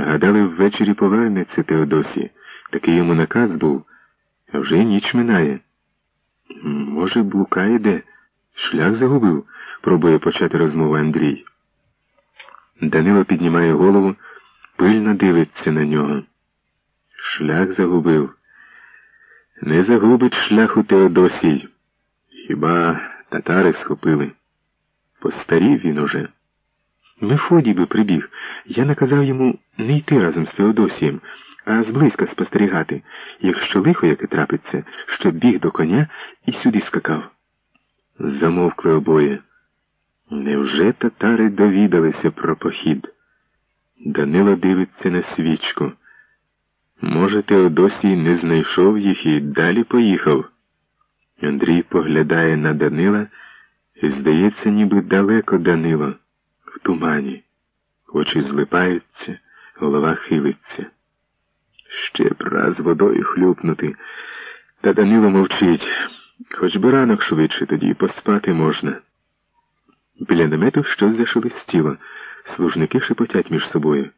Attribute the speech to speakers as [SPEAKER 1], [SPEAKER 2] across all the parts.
[SPEAKER 1] Гадали, ввечері повернеться Теодосі. Такий йому наказ був, а вже ніч минає. Може, блукає де? Шлях загубив, пробує почати розмову Андрій. Данило піднімає голову, пильно дивиться на нього. Шлях загубив. Не загубить шляху Теодосій. Хіба татари схопили? Постарів він уже. Мефодій би прибіг. Я наказав йому не йти разом з Теодосієм, а зблизька спостерігати, якщо лихо яке трапиться, щоб біг до коня і сюди скакав. Замовкли обоє. Невже татари довідалися про похід? Данило дивиться на свічку. Може, Теодосій не знайшов їх і далі поїхав. Андрій поглядає на Данила і, здається, ніби далеко Данило, в тумані. Очі злипаються, голова хилиться. Ще б раз водою хлюпнути. Та Данило мовчить. Хоч би ранок швидше, тоді поспати можна. Біля намету щось зашелестіло. Служники шепотять між собою.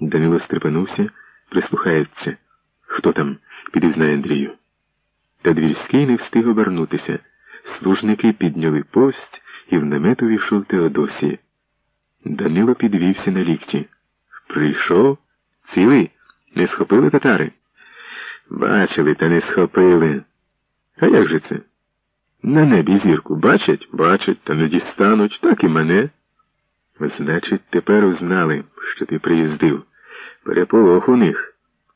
[SPEAKER 1] Данило стрепенувся, прислухається. Хто там? піди знає Андрію. Та двірський не встиг обернутися. Служники підняли пость, і в намет увійшов Теодосій. Данило підвівся на лікті. Прийшов? Цілий? Не схопили татари? Бачили, та не схопили. А як же це? На небі зірку бачать, бачать, та не дістануть, так і мене. Значить, тепер узнали, що ти приїздив. Переполох у них,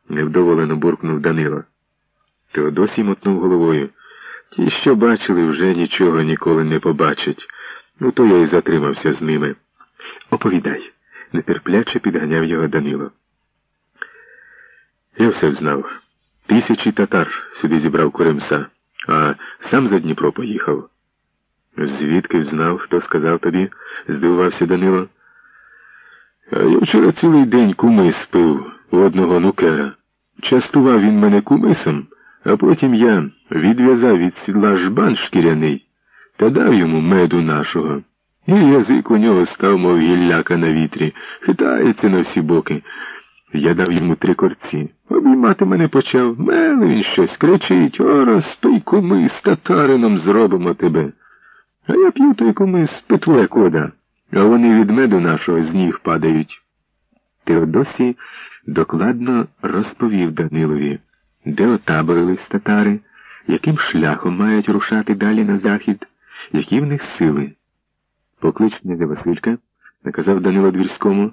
[SPEAKER 1] невдоволено буркнув Данило. Теодосій мотнув головою. Ті, що бачили, вже нічого ніколи не побачать. Ну, то я й затримався з ними. Оповідай, нетерпляче підганяв його Данило. Я все взнав. Тисячі татар сюди зібрав Куремса, а сам за Дніпро поїхав. Звідки знав, хто сказав тобі? здивувався Данило. Я вчора цілий день кумис пив у одного нукера. Частував він мене кумисом, а потім я відв'язав від сідла жбан шкіряний та дав йому меду нашого. І язик у нього став, мов гілляка на вітрі, хитається на всі боки. Я дав йому три корці. Обіймати мене почав. Меле він щось кричить, о, розпий кумис, татарином зробимо тебе. А я п'ю той кумис, петле кода, а вони від меду нашого з ніг падають. Теодосій докладно розповів Данилові, де отаборились татари, яким шляхом мають рушати далі на захід, які в них сили. Поклич князя Василька, наказав Данило Двірському.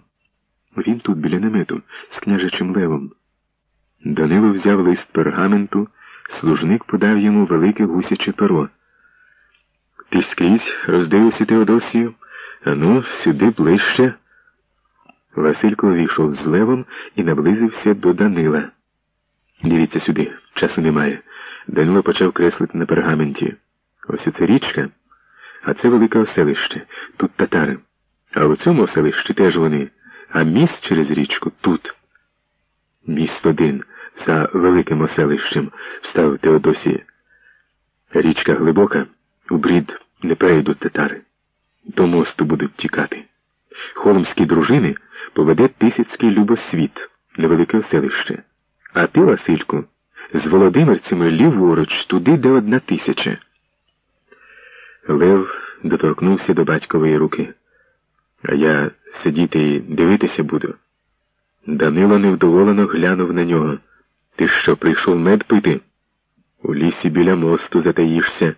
[SPEAKER 1] Він тут біля намету, з княжичим левом. Данило взяв лист пергаменту, служник подав йому велике гусяче перо. Ти скрізь роздивився Теодосію, ану, сюди ближче. Василько увійшов з левом і наблизився до Данила. Дивіться сюди, часу немає. Данило почав креслити на пергаменті. Ось це річка, а це велике оселище. Тут татари. А у цьому оселищі теж вони а міст через річку тут. Міст один за великим оселищем, вставив Теодосія. Річка глибока, у брід не перейдуть татари. До мосту будуть тікати. Холмські дружини поведе Тисяцький любосвіт, невелике оселище. А ти, Васильку, з володимирцями ліворуч туди, де одна тисяча. Лев доторкнувся до батькової руки. А я сидіти і дивитися буду. Данило невдоволено глянув на нього. Ти що, прийшов мед пити? У лісі біля мосту затаїшся.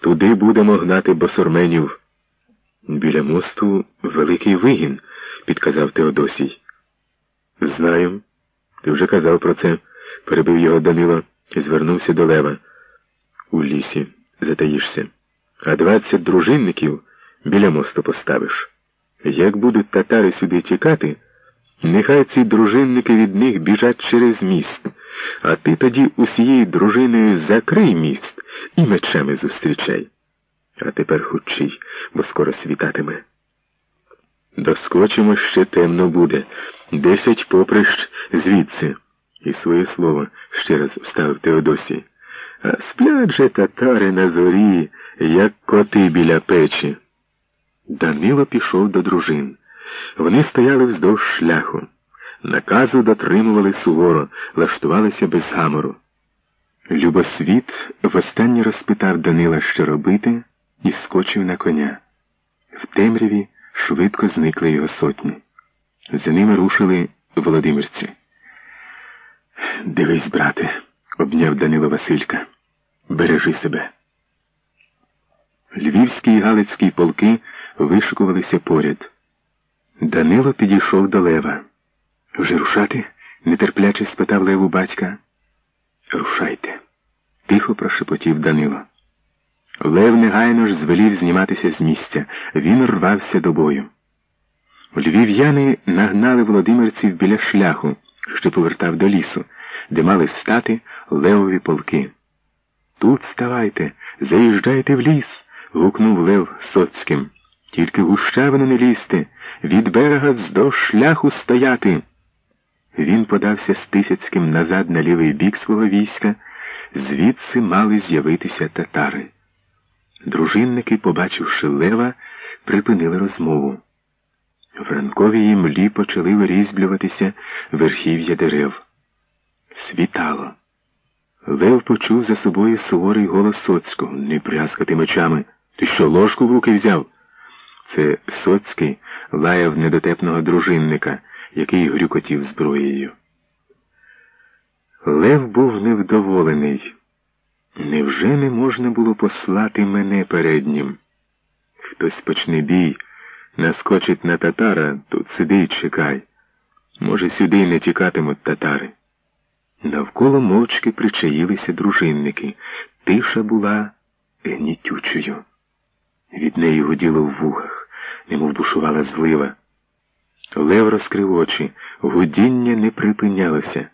[SPEAKER 1] Туди будемо гнати босурменів. Біля мосту великий вигін, підказав Теодосій. Знаю. Ти вже казав про це, перебив його Данило і звернувся до Лева. У лісі затаїшся, а двадцять дружинників біля мосту поставиш. Як будуть татари сюди тікати, нехай ці дружинники від них біжать через міст, а ти тоді усією дружиною закрий міст і мечами зустрічай. А тепер хучий, бо скоро світатиме. Доскочимо ще темно буде. Десять поприщ звідси. І своє слово ще раз вставив Теодосі. Сплять же татари на зорі, як коти біля печі. Данило пішов до дружин. Вони стояли вздовж шляху. Наказу дотримували суворо, лаштувалися без гамору. Любосвіт востаннє розпитав Данила, що робити, і скочив на коня. В темряві швидко зникли його сотні. За ними рушили володимирці. Дивись, брате, обняв Данило Василька. Бережи себе. Львівські і Галицькі полки вишикувалися поряд. Данило підійшов до Лева. Вже рушати? нетерпляче спитав Леву батька. Рушайте, тихо прошепотів Данило. Лев негайно ж звелів зніматися з місця. Він рвався до бою. Львів'яни нагнали володимирців біля шляху, що повертав до лісу, де мали стати левові полки. Тут ставайте, заїжджайте в ліс. гукнув Лев соцьким. Тільки гущавину не лізьте, від берега вздовж шляху стояти. Він подався з Тисяцьким назад на лівий бік свого війська, звідси мали з'явитися татари. Дружинники, побачивши лева, припинили розмову. В ранковій млі почали вирізблюватися верхів'я дерев. Світало. Лев почув за собою суворий голос Соцького. Не пряскати мечами. Ти що, ложку в руки взяв? Це Соцький лаяв недотепного дружинника, який грюкотів зброєю. Лев був невдоволений. Невже не можна було послати мене перед ним? Хтось почне бій, наскочить на татара, тут сиди й чекай. Може, сюди не тікатимуть татари. Навколо мовчки причаїлися дружинники. Тиша була гнітючою. Від неї гуділо в вухах, немов бушувала злива. Лев розкрив очі, гудіння не припинялося.